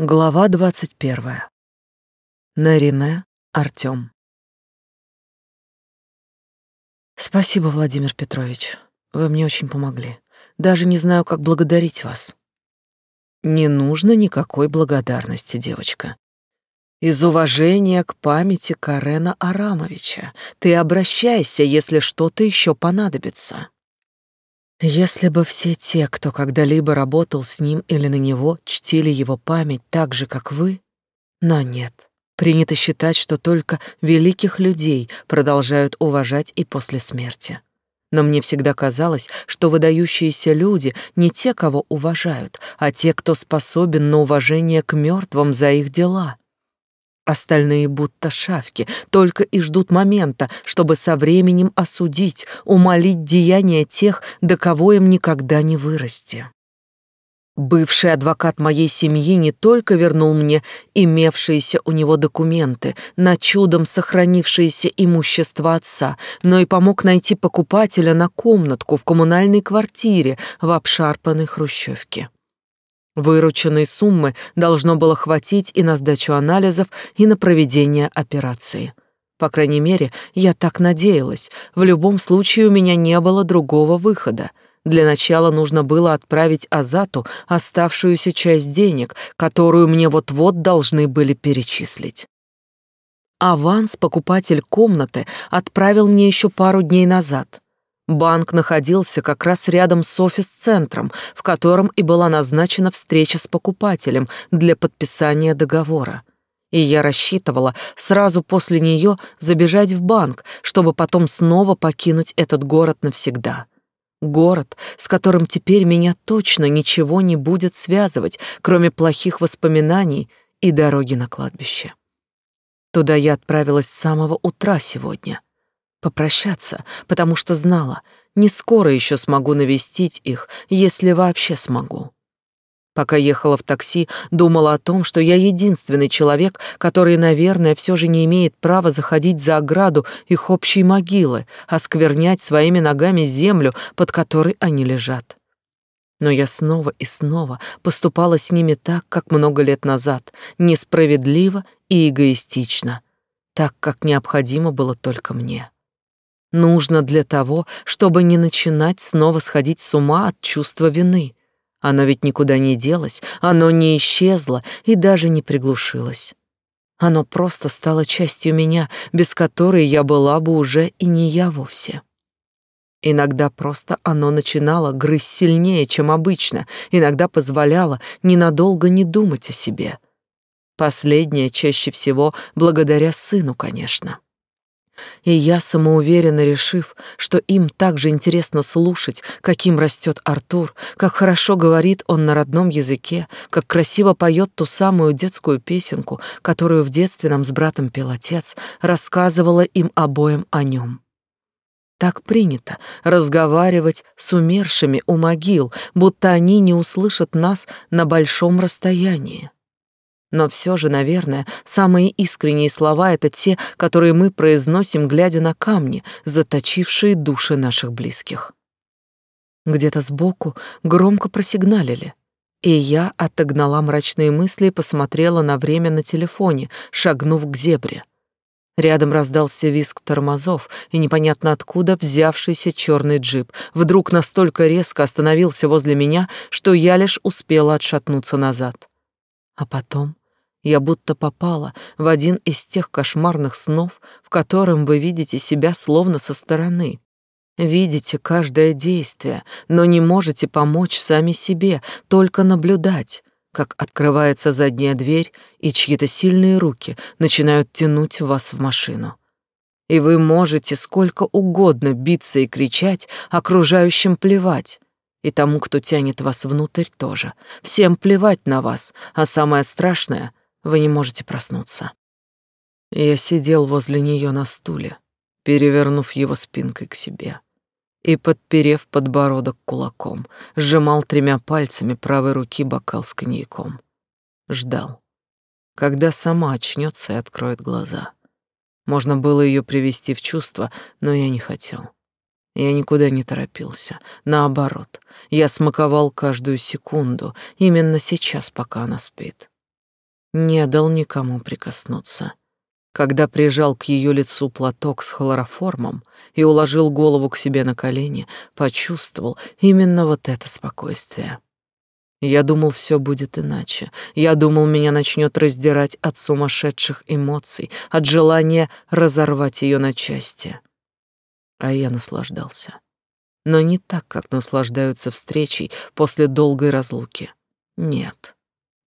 Глава двадцать первая. Нарине Артём. Спасибо, Владимир Петрович. Вы мне очень помогли. Даже не знаю, как благодарить вас. Не нужно никакой благодарности, девочка. Из уважения к памяти Карена Арамовича ты обращайся, если что-то еще понадобится. Если бы все те, кто когда-либо работал с ним или на него, чтили его память так же, как вы, но нет. Принято считать, что только великих людей продолжают уважать и после смерти. Но мне всегда казалось, что выдающиеся люди не те, кого уважают, а те, кто способен на уважение к мертвым за их дела. Остальные будто шавки, только и ждут момента, чтобы со временем осудить, умолить деяния тех, до кого им никогда не вырасти. Бывший адвокат моей семьи не только вернул мне имевшиеся у него документы на чудом сохранившееся имущество отца, но и помог найти покупателя на комнатку в коммунальной квартире в обшарпанной хрущевке. Вырученной суммы должно было хватить и на сдачу анализов, и на проведение операции. По крайней мере, я так надеялась. В любом случае у меня не было другого выхода. Для начала нужно было отправить Азату оставшуюся часть денег, которую мне вот-вот должны были перечислить. Аванс покупатель комнаты отправил мне еще пару дней назад. Банк находился как раз рядом с офис-центром, в котором и была назначена встреча с покупателем для подписания договора. И я рассчитывала сразу после нее забежать в банк, чтобы потом снова покинуть этот город навсегда. Город, с которым теперь меня точно ничего не будет связывать, кроме плохих воспоминаний и дороги на кладбище. Туда я отправилась с самого утра сегодня — попрощаться, потому что знала, не скоро еще смогу навестить их, если вообще смогу. Пока ехала в такси, думала о том, что я единственный человек, который, наверное, все же не имеет права заходить за ограду их общей могилы, осквернять своими ногами землю, под которой они лежат. Но я снова и снова поступала с ними так, как много лет назад, несправедливо и эгоистично, так, как необходимо было только мне. Нужно для того, чтобы не начинать снова сходить с ума от чувства вины. Оно ведь никуда не делось, оно не исчезло и даже не приглушилось. Оно просто стало частью меня, без которой я была бы уже и не я вовсе. Иногда просто оно начинало грызть сильнее, чем обычно, иногда позволяло ненадолго не думать о себе. Последнее чаще всего благодаря сыну, конечно. И я, самоуверенно решив, что им так же интересно слушать, каким растет Артур, как хорошо говорит он на родном языке, как красиво поет ту самую детскую песенку, которую в детстве нам с братом пел отец, рассказывала им обоим о нем. Так принято разговаривать с умершими у могил, будто они не услышат нас на большом расстоянии. Но все же, наверное, самые искренние слова — это те, которые мы произносим, глядя на камни, заточившие души наших близких. Где-то сбоку громко просигналили, и я отогнала мрачные мысли и посмотрела на время на телефоне, шагнув к зебре. Рядом раздался визг тормозов, и непонятно откуда взявшийся черный джип вдруг настолько резко остановился возле меня, что я лишь успела отшатнуться назад. А потом я будто попала в один из тех кошмарных снов, в котором вы видите себя словно со стороны. Видите каждое действие, но не можете помочь сами себе, только наблюдать, как открывается задняя дверь, и чьи-то сильные руки начинают тянуть вас в машину. И вы можете сколько угодно биться и кричать, окружающим плевать. И тому, кто тянет вас внутрь, тоже. Всем плевать на вас, а самое страшное вы не можете проснуться. Я сидел возле нее на стуле, перевернув его спинкой к себе и, подперев подбородок кулаком, сжимал тремя пальцами правой руки бокал с коньяком. Ждал, когда сама очнется и откроет глаза. Можно было ее привести в чувство, но я не хотел. Я никуда не торопился. Наоборот, я смаковал каждую секунду, именно сейчас, пока она спит. Не дал никому прикоснуться. Когда прижал к ее лицу платок с хлороформом и уложил голову к себе на колени, почувствовал именно вот это спокойствие. Я думал, все будет иначе. Я думал, меня начнет раздирать от сумасшедших эмоций, от желания разорвать ее на части. А я наслаждался. Но не так, как наслаждаются встречей после долгой разлуки. Нет.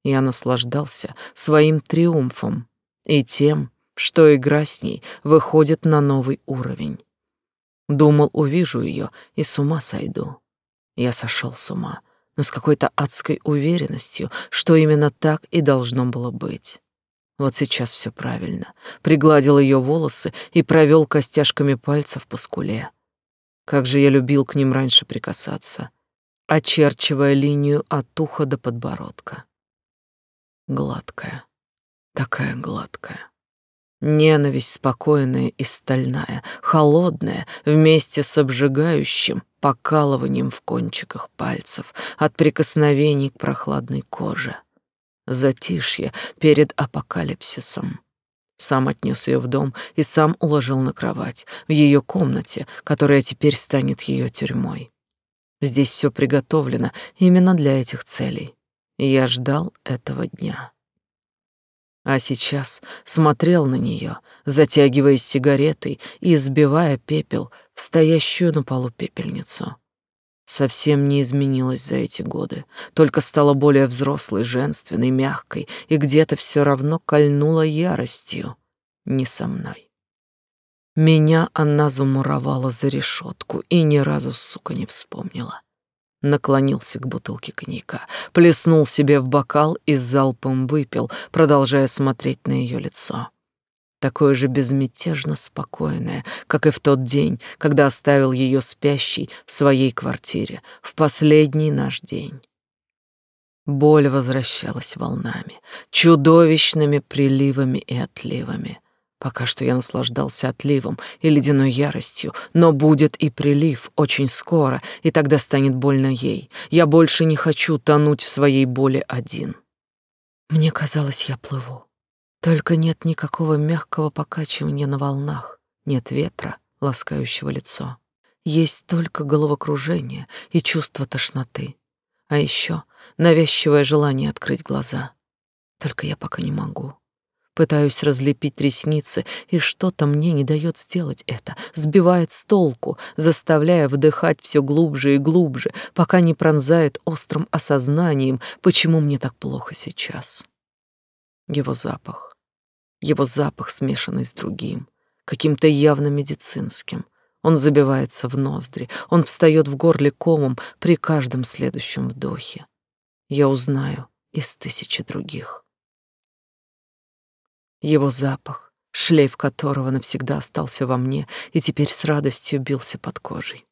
Я наслаждался своим триумфом и тем, что игра с ней выходит на новый уровень. Думал, увижу ее и с ума сойду. Я сошел с ума но с какой-то адской уверенностью, что именно так и должно было быть. Вот сейчас все правильно. Пригладил ее волосы и провел костяшками пальцев по скуле. Как же я любил к ним раньше прикасаться, очерчивая линию от уха до подбородка. Гладкая, такая гладкая. Ненависть спокойная и стальная, холодная, вместе с обжигающим покалыванием в кончиках пальцев от прикосновений к прохладной коже. Затишье перед апокалипсисом. Сам отнес ее в дом и сам уложил на кровать, в ее комнате, которая теперь станет ее тюрьмой. Здесь все приготовлено именно для этих целей. Я ждал этого дня а сейчас смотрел на нее, затягиваясь сигаретой и сбивая пепел в стоящую на полу пепельницу. Совсем не изменилась за эти годы, только стала более взрослой, женственной, мягкой, и где-то все равно кольнула яростью. Не со мной. Меня она замуровала за решетку и ни разу, сука, не вспомнила наклонился к бутылке коньяка, плеснул себе в бокал и залпом выпил, продолжая смотреть на ее лицо. Такое же безмятежно спокойное, как и в тот день, когда оставил ее спящей в своей квартире, в последний наш день. Боль возвращалась волнами, чудовищными приливами и отливами. Пока что я наслаждался отливом и ледяной яростью, но будет и прилив очень скоро, и тогда станет больно ей. Я больше не хочу тонуть в своей боли один. Мне казалось, я плыву. Только нет никакого мягкого покачивания на волнах, нет ветра, ласкающего лицо. Есть только головокружение и чувство тошноты. А еще навязчивое желание открыть глаза. Только я пока не могу. Пытаюсь разлепить ресницы, и что-то мне не дает сделать это, сбивает с толку, заставляя вдыхать все глубже и глубже, пока не пронзает острым осознанием, почему мне так плохо сейчас. Его запах. Его запах, смешанный с другим, каким-то явно медицинским. Он забивается в ноздри, он встает в горле комом при каждом следующем вдохе. Я узнаю из тысячи других. Его запах, шлейф которого навсегда остался во мне и теперь с радостью бился под кожей.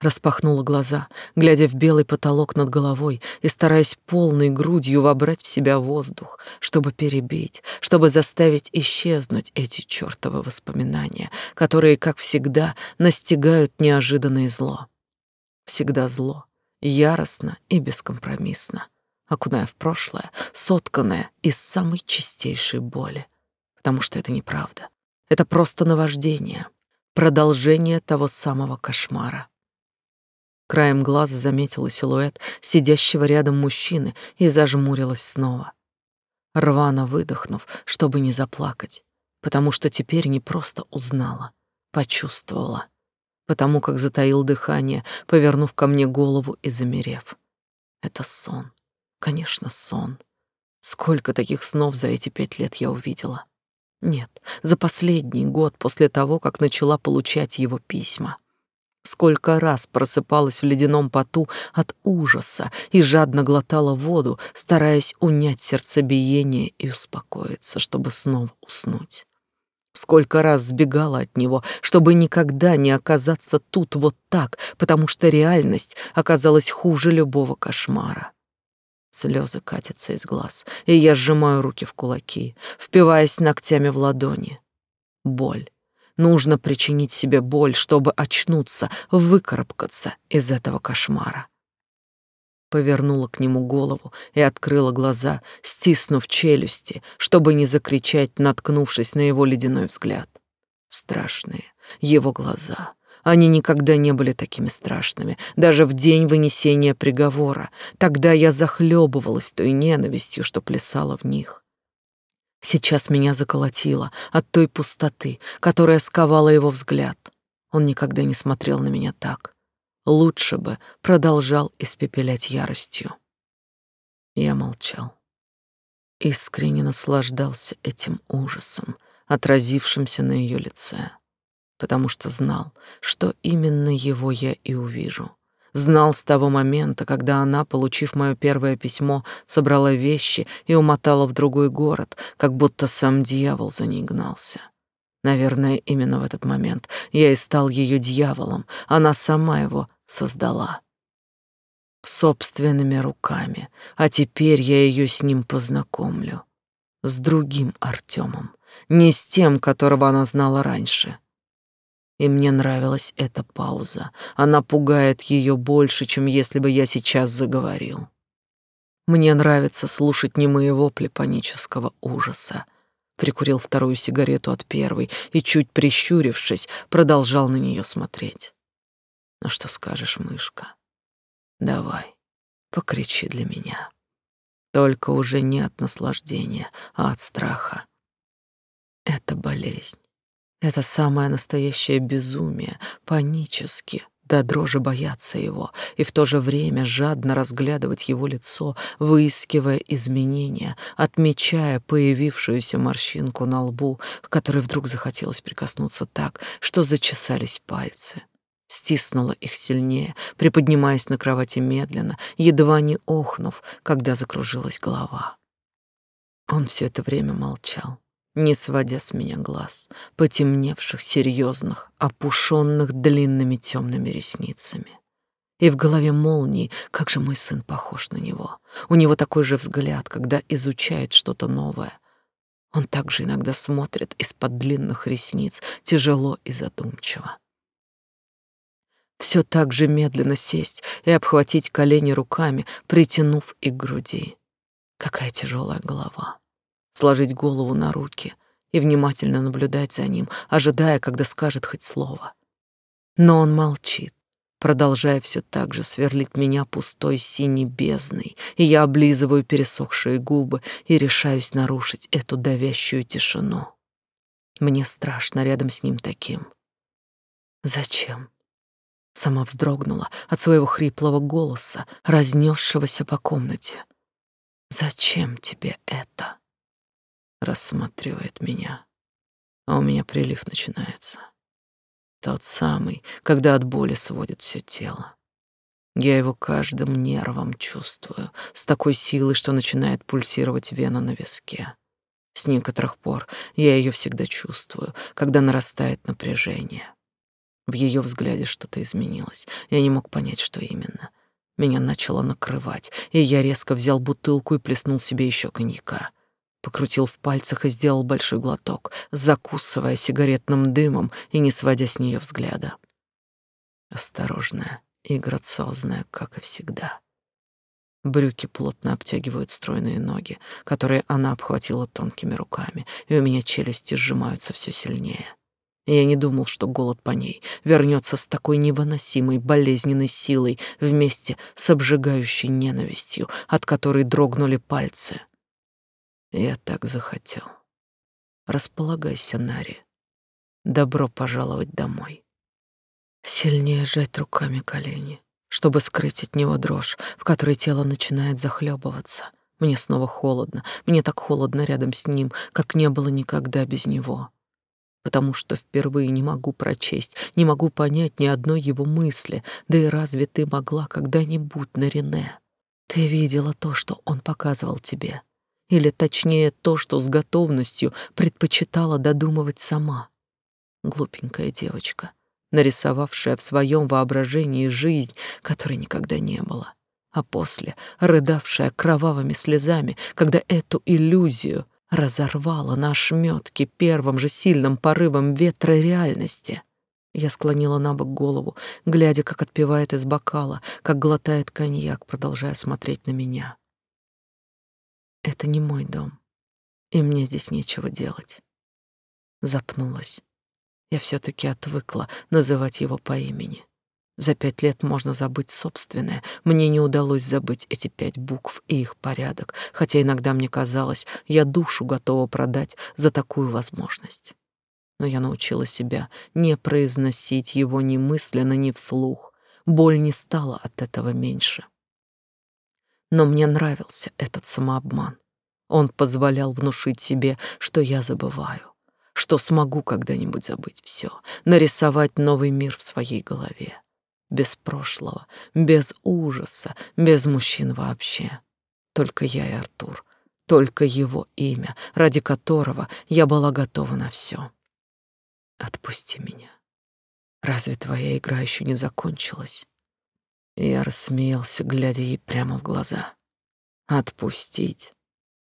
Распахнула глаза, глядя в белый потолок над головой и стараясь полной грудью вобрать в себя воздух, чтобы перебить, чтобы заставить исчезнуть эти чёртовы воспоминания, которые, как всегда, настигают неожиданное зло. Всегда зло, яростно и бескомпромиссно окуная в прошлое, сотканное из самой чистейшей боли. Потому что это неправда. Это просто наваждение, продолжение того самого кошмара. Краем глаза заметила силуэт сидящего рядом мужчины и зажмурилась снова. Рвано выдохнув, чтобы не заплакать, потому что теперь не просто узнала, почувствовала, потому как затаил дыхание, повернув ко мне голову и замерев. Это сон. Конечно, сон. Сколько таких снов за эти пять лет я увидела? Нет, за последний год после того, как начала получать его письма. Сколько раз просыпалась в ледяном поту от ужаса и жадно глотала воду, стараясь унять сердцебиение и успокоиться, чтобы снова уснуть. Сколько раз сбегала от него, чтобы никогда не оказаться тут вот так, потому что реальность оказалась хуже любого кошмара. Слезы катятся из глаз, и я сжимаю руки в кулаки, впиваясь ногтями в ладони. Боль. Нужно причинить себе боль, чтобы очнуться, выкарабкаться из этого кошмара. повернула к нему голову и открыла глаза, стиснув челюсти, чтобы не закричать, наткнувшись на его ледяной взгляд. Страшные его глаза. Они никогда не были такими страшными, даже в день вынесения приговора. Тогда я захлебывалась той ненавистью, что плясала в них. Сейчас меня заколотило от той пустоты, которая сковала его взгляд. Он никогда не смотрел на меня так. Лучше бы продолжал испепелять яростью. Я молчал. Искренне наслаждался этим ужасом, отразившимся на ее лице, потому что знал, что именно его я и увижу. Знал с того момента, когда она, получив мое первое письмо, собрала вещи и умотала в другой город, как будто сам дьявол за ней гнался. Наверное, именно в этот момент я и стал ее дьяволом, она сама его создала. Собственными руками, а теперь я ее с ним познакомлю. С другим Артемом, не с тем, которого она знала раньше. И мне нравилась эта пауза. Она пугает ее больше, чем если бы я сейчас заговорил. Мне нравится слушать немые вопли панического ужаса. Прикурил вторую сигарету от первой и, чуть прищурившись, продолжал на нее смотреть. Ну что скажешь, мышка? Давай, покричи для меня. Только уже не от наслаждения, а от страха. Это болезнь. Это самое настоящее безумие, панически, до дрожи бояться его и в то же время жадно разглядывать его лицо, выискивая изменения, отмечая появившуюся морщинку на лбу, к которой вдруг захотелось прикоснуться так, что зачесались пальцы. Стиснула их сильнее, приподнимаясь на кровати медленно, едва не охнув, когда закружилась голова. Он все это время молчал не сводя с меня глаз, потемневших, серьезных, опушенных длинными темными ресницами. И в голове молнии, как же мой сын похож на него. У него такой же взгляд, когда изучает что-то новое. Он также иногда смотрит из-под длинных ресниц, тяжело и задумчиво. Все так же медленно сесть и обхватить колени руками, притянув их к груди. Какая тяжелая голова сложить голову на руки и внимательно наблюдать за ним, ожидая, когда скажет хоть слово. Но он молчит, продолжая все так же сверлить меня пустой синей бездной, и я облизываю пересохшие губы и решаюсь нарушить эту давящую тишину. Мне страшно рядом с ним таким. Зачем? Сама вздрогнула от своего хриплого голоса, разнесшегося по комнате. Зачем тебе это? Рассматривает меня, а у меня прилив начинается. Тот самый, когда от боли сводит все тело. Я его каждым нервом чувствую, с такой силой, что начинает пульсировать вена на виске. С некоторых пор я ее всегда чувствую, когда нарастает напряжение. В ее взгляде что-то изменилось. Я не мог понять, что именно. Меня начало накрывать, и я резко взял бутылку и плеснул себе еще коньяка покрутил в пальцах и сделал большой глоток, закусывая сигаретным дымом и не сводя с нее взгляда. Осторожная и грациозная, как и всегда. Брюки плотно обтягивают стройные ноги, которые она обхватила тонкими руками, и у меня челюсти сжимаются все сильнее. Я не думал, что голод по ней вернется с такой невыносимой болезненной силой вместе с обжигающей ненавистью, от которой дрогнули пальцы, я так захотел. Располагайся, Нари. Добро пожаловать домой. Сильнее сжать руками колени, чтобы скрыть от него дрожь, в которой тело начинает захлебываться. Мне снова холодно, мне так холодно рядом с ним, как не было никогда без него. Потому что впервые не могу прочесть, не могу понять ни одной его мысли, да и разве ты могла когда-нибудь на Рене? Ты видела то, что он показывал тебе, или точнее то, что с готовностью предпочитала додумывать сама. Глупенькая девочка, нарисовавшая в своем воображении жизнь, которой никогда не было, а после рыдавшая кровавыми слезами, когда эту иллюзию разорвала на ошметки первым же сильным порывом ветра реальности. Я склонила на бок голову, глядя, как отпивает из бокала, как глотает коньяк, продолжая смотреть на меня. Это не мой дом, и мне здесь нечего делать. Запнулась. Я все таки отвыкла называть его по имени. За пять лет можно забыть собственное. Мне не удалось забыть эти пять букв и их порядок, хотя иногда мне казалось, я душу готова продать за такую возможность. Но я научила себя не произносить его ни мысленно, ни вслух. Боль не стала от этого меньше. Но мне нравился этот самообман. Он позволял внушить себе, что я забываю, что смогу когда-нибудь забыть все, нарисовать новый мир в своей голове без прошлого, без ужаса, без мужчин вообще. Только я и Артур, только его имя, ради которого я была готова на все. Отпусти меня. Разве твоя игра еще не закончилась? Я рассмеялся, глядя ей прямо в глаза. Отпустить.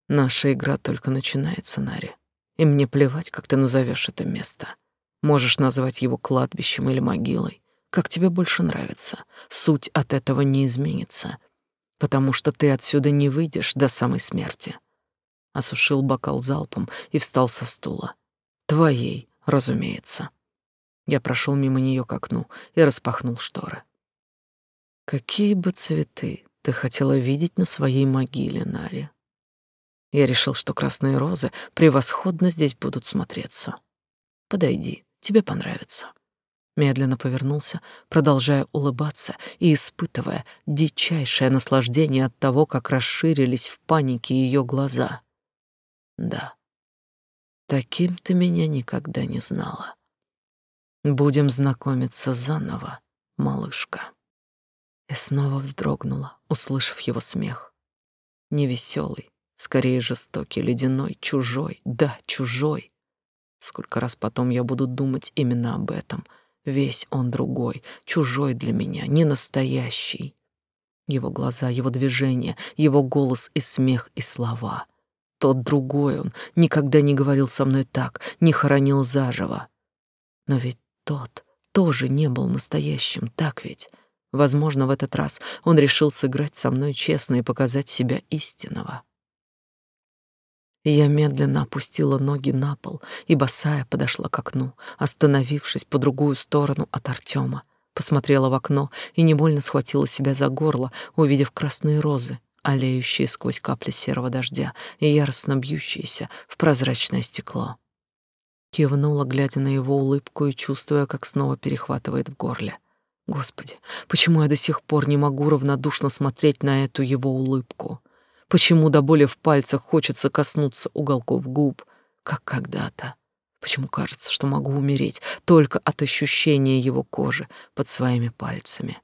Наша игра только начинается, Нари. И мне плевать, как ты назовешь это место. Можешь назвать его кладбищем или могилой как тебе больше нравится. Суть от этого не изменится, потому что ты отсюда не выйдешь до самой смерти. Осушил бокал залпом и встал со стула. Твоей, разумеется. Я прошел мимо нее к окну и распахнул шторы. Какие бы цветы ты хотела видеть на своей могиле, Нари? Я решил, что красные розы превосходно здесь будут смотреться. Подойди, тебе понравится медленно повернулся, продолжая улыбаться и испытывая дичайшее наслаждение от того, как расширились в панике ее глаза. Да, таким ты меня никогда не знала. Будем знакомиться заново, малышка. И снова вздрогнула, услышав его смех. Невеселый, скорее жестокий, ледяной, чужой, да, чужой. Сколько раз потом я буду думать именно об этом — Весь он другой, чужой для меня, не настоящий. Его глаза, его движения, его голос и смех и слова. Тот другой он никогда не говорил со мной так, не хоронил заживо. Но ведь тот тоже не был настоящим, так ведь? Возможно, в этот раз он решил сыграть со мной честно и показать себя истинного. Я медленно опустила ноги на пол и босая подошла к окну, остановившись по другую сторону от Артема. Посмотрела в окно и невольно схватила себя за горло, увидев красные розы, олеющие сквозь капли серого дождя и яростно бьющиеся в прозрачное стекло. Кивнула, глядя на его улыбку и чувствуя, как снова перехватывает в горле. Господи, почему я до сих пор не могу равнодушно смотреть на эту его улыбку? Почему до боли в пальцах хочется коснуться уголков губ, как когда-то? Почему кажется, что могу умереть только от ощущения его кожи под своими пальцами?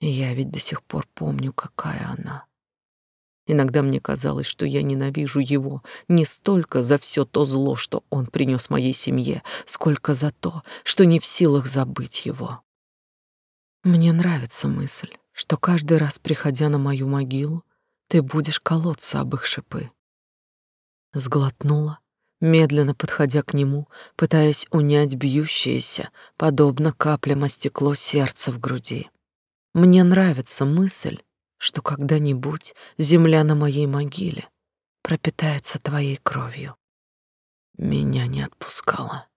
И я ведь до сих пор помню, какая она. Иногда мне казалось, что я ненавижу его не столько за все то зло, что он принес моей семье, сколько за то, что не в силах забыть его. Мне нравится мысль, что каждый раз, приходя на мою могилу, ты будешь колоться об их шипы. Сглотнула, медленно подходя к нему, пытаясь унять бьющееся, подобно каплям о стекло сердце в груди. Мне нравится мысль, что когда-нибудь земля на моей могиле пропитается твоей кровью. Меня не отпускало.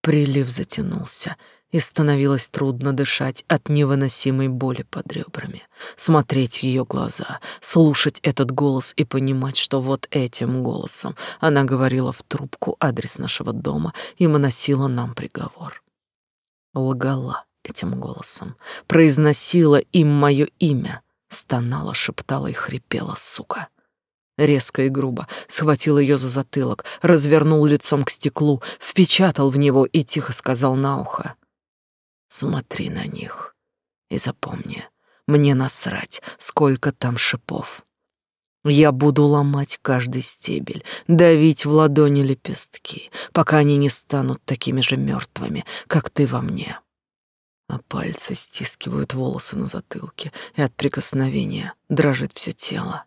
Прилив затянулся, и становилось трудно дышать от невыносимой боли под ребрами, смотреть в ее глаза, слушать этот голос и понимать, что вот этим голосом она говорила в трубку адрес нашего дома и выносила нам приговор. Лгала этим голосом, произносила им мое имя, стонала, шептала и хрипела, сука. Резко и грубо схватил ее за затылок, развернул лицом к стеклу, впечатал в него и тихо сказал на ухо — Смотри на них и запомни, мне насрать, сколько там шипов. Я буду ломать каждый стебель, давить в ладони лепестки, пока они не станут такими же мертвыми, как ты во мне. А пальцы стискивают волосы на затылке, и от прикосновения дрожит все тело.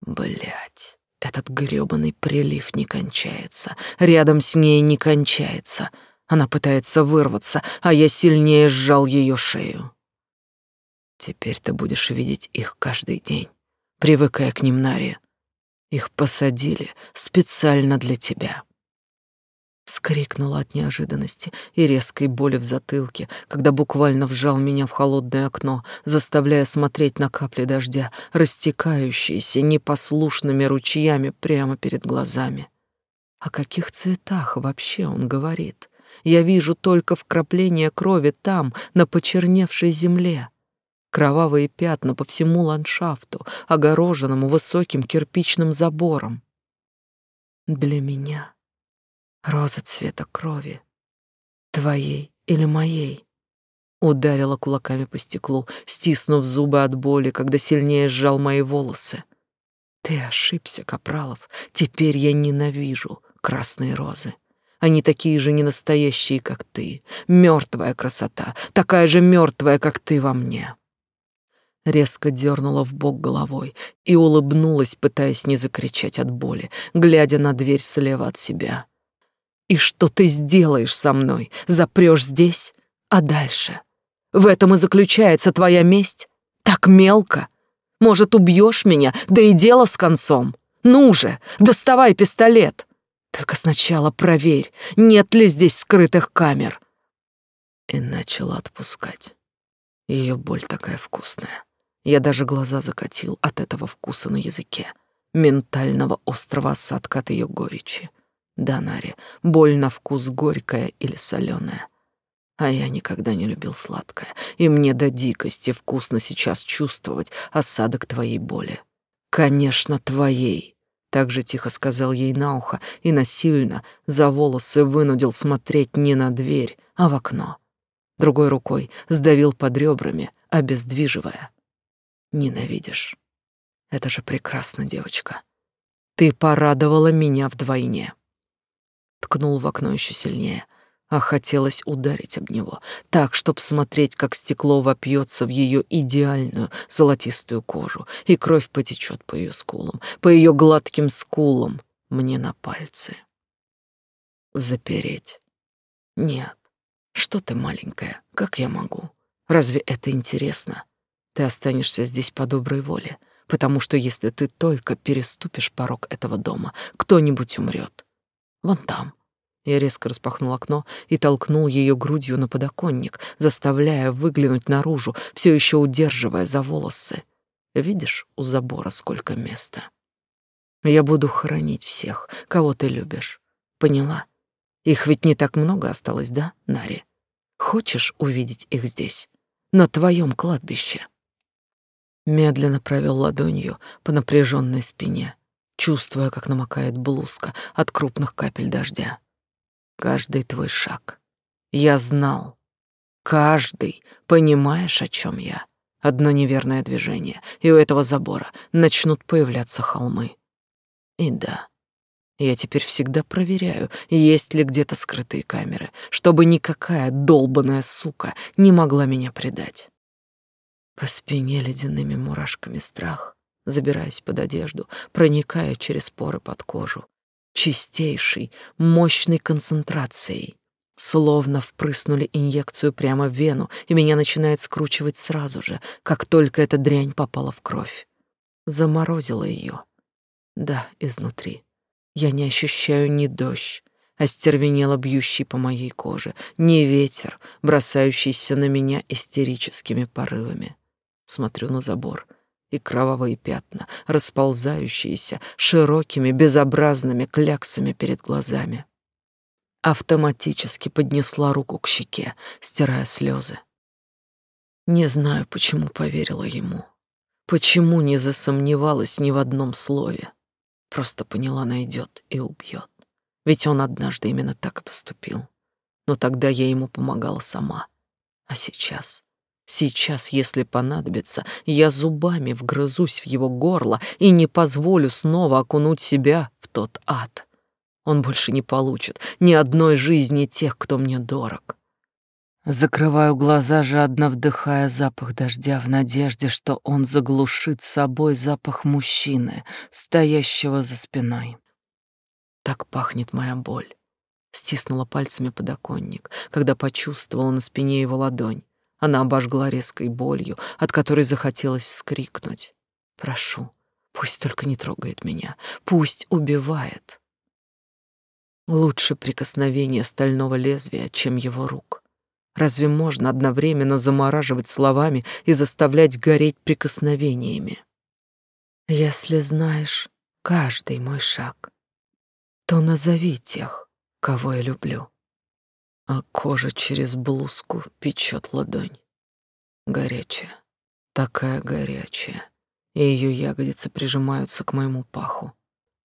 Блять, этот грёбаный прилив не кончается, рядом с ней не кончается — Она пытается вырваться, а я сильнее сжал ее шею. Теперь ты будешь видеть их каждый день, привыкая к ним, Наре. Их посадили специально для тебя. Вскрикнула от неожиданности и резкой боли в затылке, когда буквально вжал меня в холодное окно, заставляя смотреть на капли дождя, растекающиеся непослушными ручьями прямо перед глазами. О каких цветах вообще он говорит? Я вижу только вкрапление крови там, на почерневшей земле. Кровавые пятна по всему ландшафту, огороженному высоким кирпичным забором. Для меня роза цвета крови, твоей или моей. Ударила кулаками по стеклу, стиснув зубы от боли, когда сильнее сжал мои волосы. Ты ошибся, Капралов. Теперь я ненавижу красные розы. Они такие же ненастоящие, как ты. Мертвая красота, такая же мертвая, как ты во мне. Резко дернула в бок головой и улыбнулась, пытаясь не закричать от боли, глядя на дверь слева от себя. И что ты сделаешь со мной? Запрёшь здесь? А дальше? В этом и заключается твоя месть? Так мелко? Может, убьёшь меня, да и дело с концом? Ну же, доставай пистолет. Только сначала проверь, нет ли здесь скрытых камер. И начала отпускать. Её боль такая вкусная. Я даже глаза закатил от этого вкуса на языке, ментального острого осадка от её горечи. Да, Нари, боль на вкус горькая или соленая. А я никогда не любил сладкое, и мне до дикости вкусно сейчас чувствовать осадок твоей боли. Конечно, твоей. Так же тихо сказал ей на ухо и насильно за волосы вынудил смотреть не на дверь, а в окно. Другой рукой сдавил под ребрами, обездвиживая. Ненавидишь. Это же прекрасно, девочка. Ты порадовала меня вдвойне ткнул в окно еще сильнее, а хотелось ударить об него, так, чтоб смотреть, как стекло вопьется в ее идеальную золотистую кожу, и кровь потечет по ее скулам, по ее гладким скулам, мне на пальцы. Запереть. Нет. Что ты, маленькая, как я могу? Разве это интересно? Ты останешься здесь по доброй воле, потому что если ты только переступишь порог этого дома, кто-нибудь умрет. Вон там. Я резко распахнул окно и толкнул ее грудью на подоконник, заставляя выглянуть наружу, все еще удерживая за волосы. Видишь, у забора сколько места. Я буду хоронить всех, кого ты любишь. Поняла? Их ведь не так много осталось, да, Нари? Хочешь увидеть их здесь, на твоем кладбище? Медленно провел ладонью по напряженной спине, чувствуя, как намокает блузка от крупных капель дождя. Каждый твой шаг. Я знал. Каждый, понимаешь, о чем я? Одно неверное движение, и у этого забора начнут появляться холмы. И да, я теперь всегда проверяю, есть ли где-то скрытые камеры, чтобы никакая долбаная сука не могла меня предать. По спине ледяными мурашками страх забираясь под одежду, проникая через поры под кожу, чистейшей, мощной концентрацией. Словно впрыснули инъекцию прямо в вену, и меня начинает скручивать сразу же, как только эта дрянь попала в кровь. Заморозила ее. Да, изнутри. Я не ощущаю ни дождь, остервенело бьющий по моей коже, ни ветер, бросающийся на меня истерическими порывами. Смотрю на забор — и кровавые пятна, расползающиеся широкими безобразными кляксами перед глазами. Автоматически поднесла руку к щеке, стирая слезы. Не знаю, почему поверила ему, почему не засомневалась ни в одном слове. Просто поняла, найдет и убьет. Ведь он однажды именно так и поступил. Но тогда я ему помогала сама. А сейчас Сейчас, если понадобится, я зубами вгрызусь в его горло и не позволю снова окунуть себя в тот ад. Он больше не получит ни одной жизни тех, кто мне дорог. Закрываю глаза, жадно вдыхая запах дождя в надежде, что он заглушит собой запах мужчины, стоящего за спиной. Так пахнет моя боль. стиснула пальцами подоконник, когда почувствовала на спине его ладонь. Она обожгла резкой болью, от которой захотелось вскрикнуть. «Прошу, пусть только не трогает меня, пусть убивает». Лучше прикосновение стального лезвия, чем его рук. Разве можно одновременно замораживать словами и заставлять гореть прикосновениями? Если знаешь каждый мой шаг, то назови тех, кого я люблю. А кожа через блузку печет ладонь. Горячая, такая горячая, и ее ягодицы прижимаются к моему паху.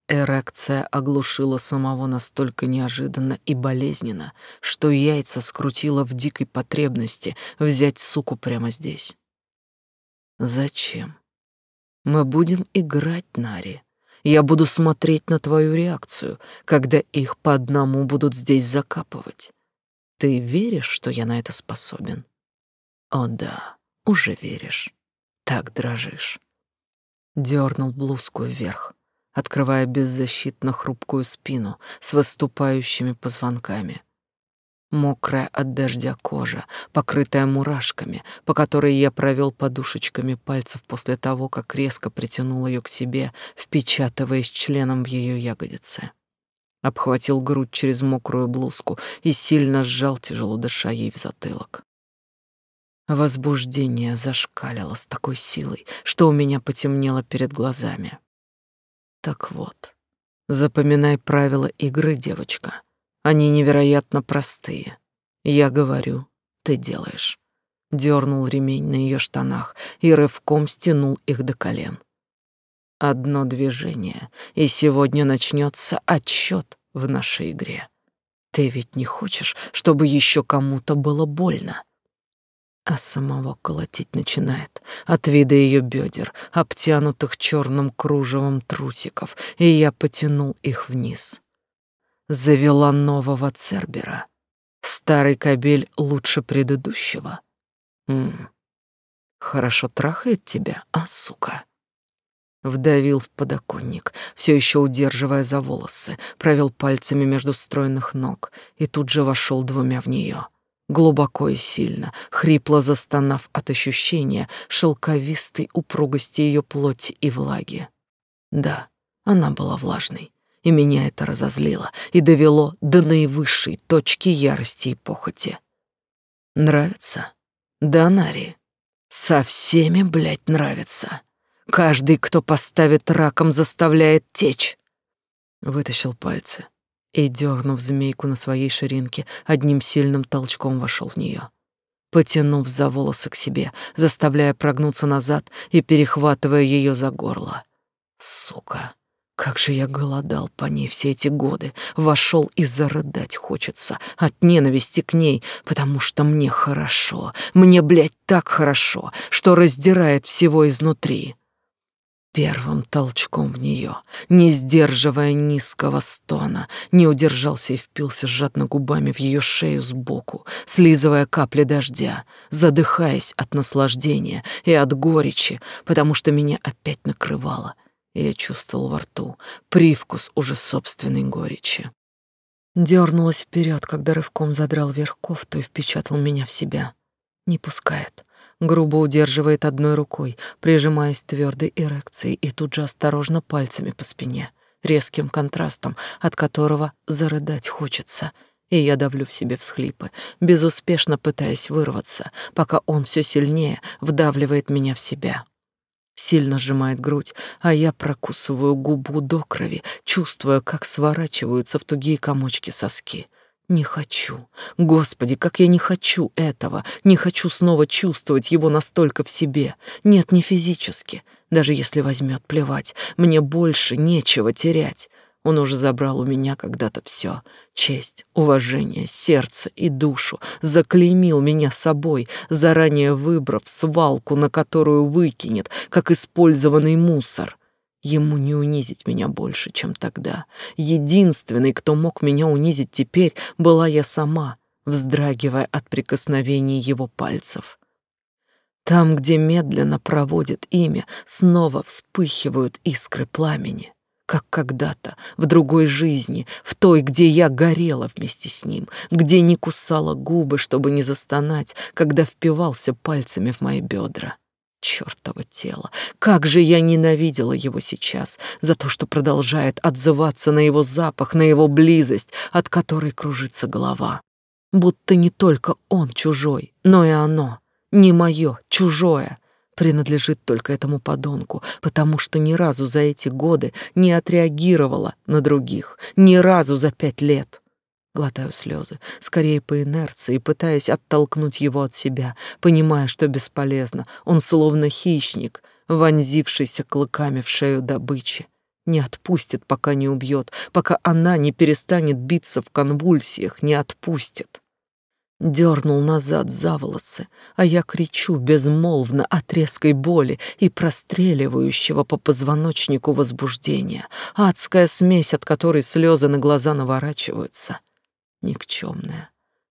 Эрекция оглушила самого настолько неожиданно и болезненно, что яйца скрутило в дикой потребности взять суку прямо здесь. Зачем? Мы будем играть, Нари. Я буду смотреть на твою реакцию, когда их по одному будут здесь закапывать. Ты веришь, что я на это способен? О да, уже веришь. Так дрожишь. Дернул блузку вверх открывая беззащитно хрупкую спину с выступающими позвонками. Мокрая от дождя кожа, покрытая мурашками, по которой я провел подушечками пальцев после того, как резко притянул ее к себе, впечатываясь членом в ее ягодицы. Обхватил грудь через мокрую блузку и сильно сжал, тяжело дыша ей в затылок. Возбуждение зашкалило с такой силой, что у меня потемнело перед глазами. Так вот, запоминай правила игры, девочка. Они невероятно простые. Я говорю, ты делаешь. Дернул ремень на ее штанах и рывком стянул их до колен. Одно движение, и сегодня начнется отсчет в нашей игре. Ты ведь не хочешь, чтобы еще кому-то было больно? а самого колотить начинает от вида ее бедер, обтянутых черным кружевом трусиков, и я потянул их вниз. Завела нового Цербера. Старый кабель лучше предыдущего. Хорошо трахает тебя, а, сука? Вдавил в подоконник, все еще удерживая за волосы, провел пальцами между стройных ног и тут же вошел двумя в нее глубоко и сильно, хрипло застонав от ощущения шелковистой упругости ее плоти и влаги. Да, она была влажной, и меня это разозлило и довело до наивысшей точки ярости и похоти. Нравится? Да, Нари? Со всеми, блядь, нравится. Каждый, кто поставит раком, заставляет течь. Вытащил пальцы, и, дернув змейку на своей ширинке, одним сильным толчком вошел в нее. Потянув за волосы к себе, заставляя прогнуться назад и перехватывая ее за горло. Сука, как же я голодал по ней все эти годы, вошел и зарыдать хочется от ненависти к ней, потому что мне хорошо, мне, блядь, так хорошо, что раздирает всего изнутри. Первым толчком в нее, не сдерживая низкого стона, не удержался и впился жадно губами в ее шею сбоку, слизывая капли дождя, задыхаясь от наслаждения и от горечи, потому что меня опять накрывало, и я чувствовал во рту привкус уже собственной горечи. Дернулась вперед, когда рывком задрал вверх кофту и впечатал меня в себя. Не пускает грубо удерживает одной рукой, прижимаясь твердой эрекцией и тут же осторожно пальцами по спине, резким контрастом, от которого зарыдать хочется. И я давлю в себе всхлипы, безуспешно пытаясь вырваться, пока он все сильнее вдавливает меня в себя. Сильно сжимает грудь, а я прокусываю губу до крови, чувствуя, как сворачиваются в тугие комочки соски. Не хочу. Господи, как я не хочу этого. Не хочу снова чувствовать его настолько в себе. Нет, не физически. Даже если возьмет, плевать. Мне больше нечего терять. Он уже забрал у меня когда-то все: честь, уважение, сердце и душу, заклеймил меня собой, заранее выбрав свалку, на которую выкинет, как использованный мусор. Ему не унизить меня больше, чем тогда. Единственный, кто мог меня унизить теперь, была я сама, вздрагивая от прикосновений его пальцев. Там, где медленно проводит имя, снова вспыхивают искры пламени. как когда-то, в другой жизни, в той, где я горела вместе с ним, где не кусала губы, чтобы не застонать, когда впивался пальцами в мои бедра. Чёртово тело! Как же я ненавидела его сейчас за то, что продолжает отзываться на его запах, на его близость, от которой кружится голова. Будто не только он чужой, но и оно, не мое, чужое, принадлежит только этому подонку, потому что ни разу за эти годы не отреагировала на других, ни разу за пять лет. Глотаю слезы, скорее по инерции, пытаясь оттолкнуть его от себя, понимая, что бесполезно. Он словно хищник, вонзившийся клыками в шею добычи. Не отпустит, пока не убьет, пока она не перестанет биться в конвульсиях, не отпустит. Дернул назад за волосы, а я кричу безмолвно от резкой боли и простреливающего по позвоночнику возбуждения, адская смесь, от которой слезы на глаза наворачиваются — Никчемная,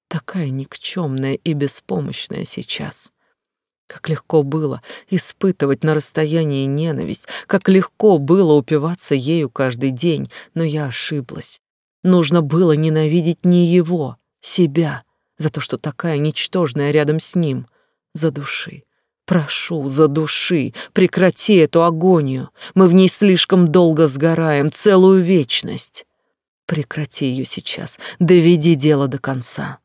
такая никчемная и беспомощная сейчас. Как легко было испытывать на расстоянии ненависть, как легко было упиваться ею каждый день, но я ошиблась. Нужно было ненавидеть не его, себя, за то, что такая ничтожная рядом с ним, за души. Прошу, за души, прекрати эту агонию. Мы в ней слишком долго сгораем, целую вечность. Прекрати ее сейчас, доведи дело до конца.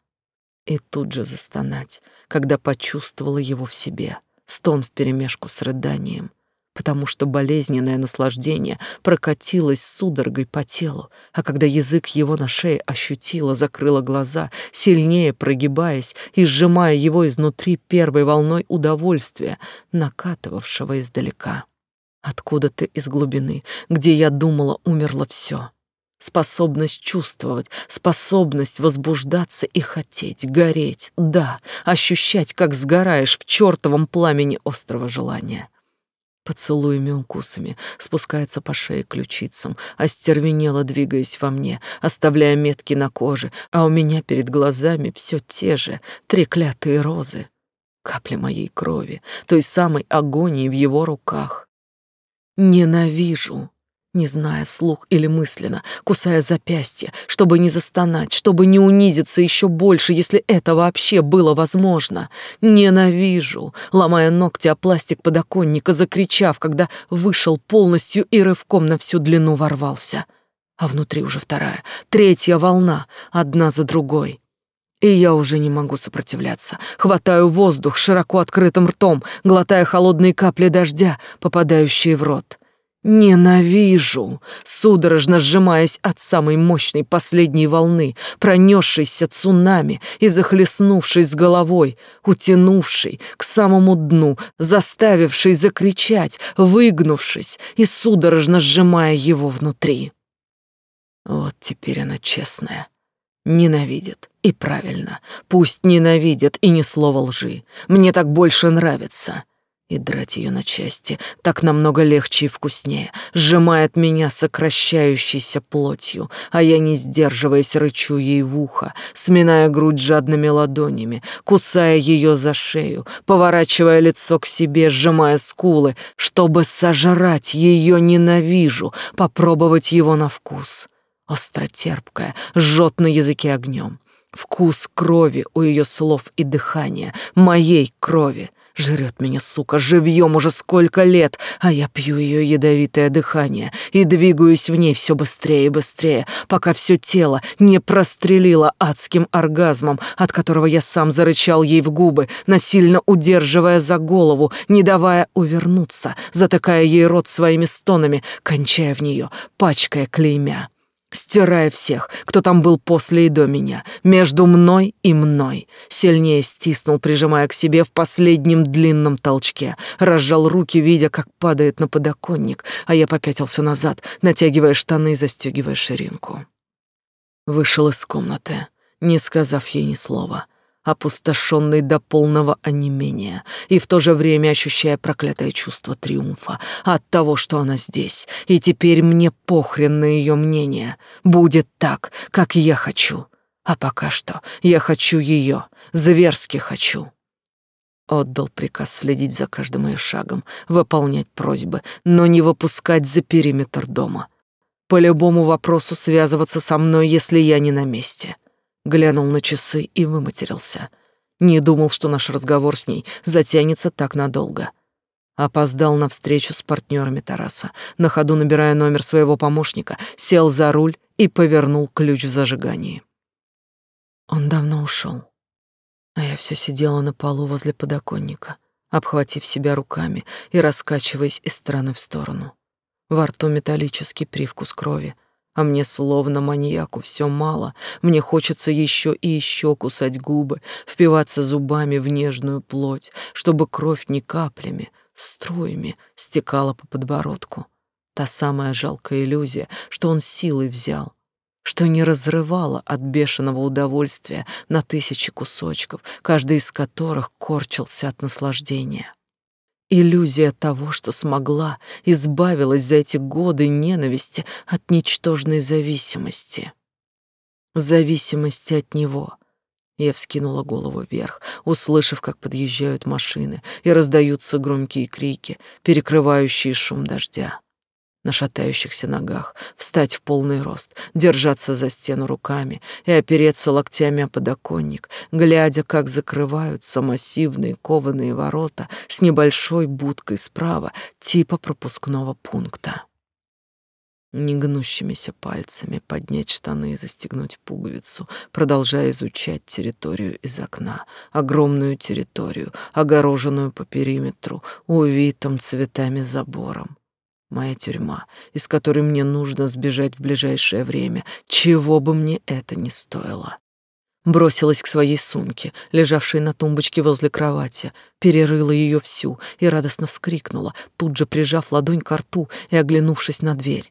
И тут же застонать, когда почувствовала его в себе, стон вперемешку с рыданием, потому что болезненное наслаждение прокатилось судорогой по телу, а когда язык его на шее ощутила, закрыла глаза, сильнее прогибаясь и сжимая его изнутри первой волной удовольствия, накатывавшего издалека. Откуда-то из глубины, где я думала, умерло все способность чувствовать, способность возбуждаться и хотеть, гореть, да, ощущать, как сгораешь в чертовом пламени острого желания. Поцелуями укусами спускается по шее ключицам, остервенело двигаясь во мне, оставляя метки на коже, а у меня перед глазами все те же треклятые розы, капли моей крови, той самой агонии в его руках. Ненавижу не зная вслух или мысленно, кусая запястье, чтобы не застонать, чтобы не унизиться еще больше, если это вообще было возможно. Ненавижу, ломая ногти о пластик подоконника, закричав, когда вышел полностью и рывком на всю длину ворвался. А внутри уже вторая, третья волна, одна за другой. И я уже не могу сопротивляться. Хватаю воздух широко открытым ртом, глотая холодные капли дождя, попадающие в рот. Ненавижу, судорожно сжимаясь от самой мощной последней волны, пронесшейся цунами и захлестнувшей с головой, утянувшей к самому дну, заставившей закричать, выгнувшись и судорожно сжимая его внутри. Вот теперь она честная. Ненавидит. И правильно. Пусть ненавидит и ни слова лжи. Мне так больше нравится и драть ее на части так намного легче и вкуснее, сжимает меня сокращающейся плотью, а я, не сдерживаясь, рычу ей в ухо, сминая грудь жадными ладонями, кусая ее за шею, поворачивая лицо к себе, сжимая скулы, чтобы сожрать ее ненавижу, попробовать его на вкус. Остротерпкая, жжет на языке огнем. Вкус крови у ее слов и дыхания, моей крови. Жрет меня, сука, живьем уже сколько лет, а я пью ее ядовитое дыхание и двигаюсь в ней все быстрее и быстрее, пока все тело не прострелило адским оргазмом, от которого я сам зарычал ей в губы, насильно удерживая за голову, не давая увернуться, затыкая ей рот своими стонами, кончая в нее, пачкая клеймя стирая всех, кто там был после и до меня, между мной и мной. Сильнее стиснул, прижимая к себе в последнем длинном толчке. Разжал руки, видя, как падает на подоконник, а я попятился назад, натягивая штаны и застегивая ширинку. Вышел из комнаты, не сказав ей ни слова — опустошенный до полного онемения, и в то же время ощущая проклятое чувство триумфа от того, что она здесь, и теперь мне похрен на ее мнение. Будет так, как я хочу. А пока что я хочу ее, зверски хочу. Отдал приказ следить за каждым ее шагом, выполнять просьбы, но не выпускать за периметр дома. по любому вопросу связываться со мной, если я не на месте. Глянул на часы и выматерился. Не думал, что наш разговор с ней затянется так надолго. Опоздал на встречу с партнерами Тараса. На ходу набирая номер своего помощника, сел за руль и повернул ключ в зажигании. Он давно ушел, а я все сидела на полу возле подоконника, обхватив себя руками и раскачиваясь из стороны в сторону. Во рту металлический привкус крови, а мне словно маньяку все мало. Мне хочется еще и еще кусать губы, впиваться зубами в нежную плоть, чтобы кровь не каплями, струями стекала по подбородку. Та самая жалкая иллюзия, что он силой взял, что не разрывало от бешеного удовольствия на тысячи кусочков, каждый из которых корчился от наслаждения. Иллюзия того, что смогла, избавилась за эти годы ненависти от ничтожной зависимости. Зависимости от него. Я вскинула голову вверх, услышав, как подъезжают машины и раздаются громкие крики, перекрывающие шум дождя на шатающихся ногах, встать в полный рост, держаться за стену руками и опереться локтями о подоконник, глядя, как закрываются массивные кованые ворота с небольшой будкой справа, типа пропускного пункта. Негнущимися пальцами поднять штаны и застегнуть пуговицу, продолжая изучать территорию из окна, огромную территорию, огороженную по периметру, увитым цветами забором. Моя тюрьма, из которой мне нужно сбежать в ближайшее время, чего бы мне это ни стоило. Бросилась к своей сумке, лежавшей на тумбочке возле кровати, перерыла ее всю и радостно вскрикнула, тут же прижав ладонь к рту и оглянувшись на дверь.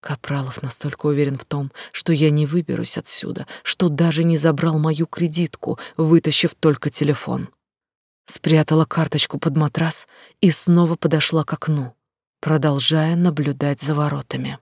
Капралов настолько уверен в том, что я не выберусь отсюда, что даже не забрал мою кредитку, вытащив только телефон. Спрятала карточку под матрас и снова подошла к окну продолжая наблюдать за воротами.